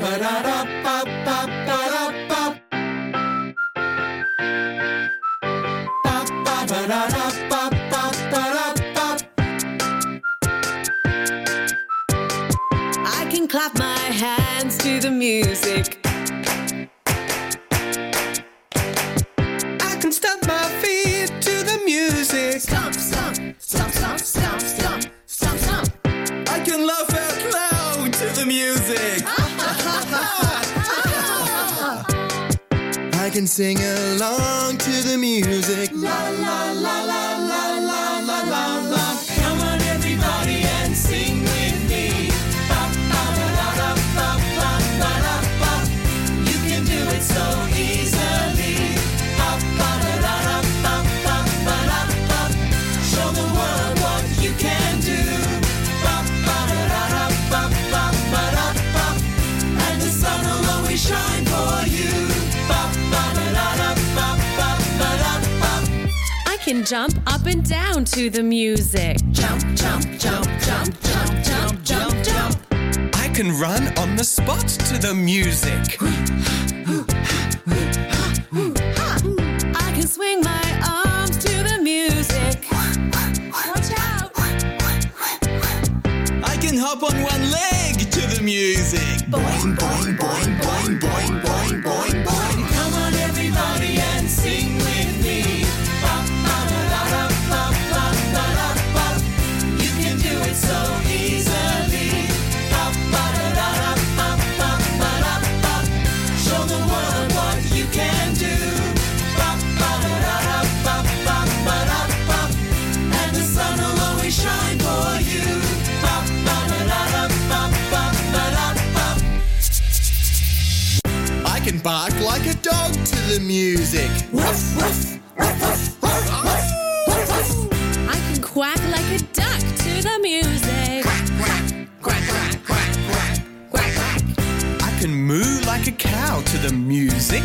I can clap my hands to the music. I can stomp my feet to the music. Stomp, stomp, stomp, stomp, stomp, stomp, stomp, stomp. I can laugh out loud to the music. I can sing along to the music. La la la la la la la la jump up and down to the music. Jump, jump, jump, jump, jump, jump, jump, jump. I can run on the spot to the music. I can swing my arms to the music. Watch out. I can hop on one leg to the music. Boing, boing, boing, boing, boing, boing, boing, dog to the music. I can quack like a duck to the music. I can moo like a cow to the music.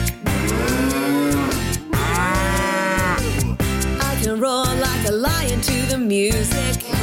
I can roar like a lion to the music.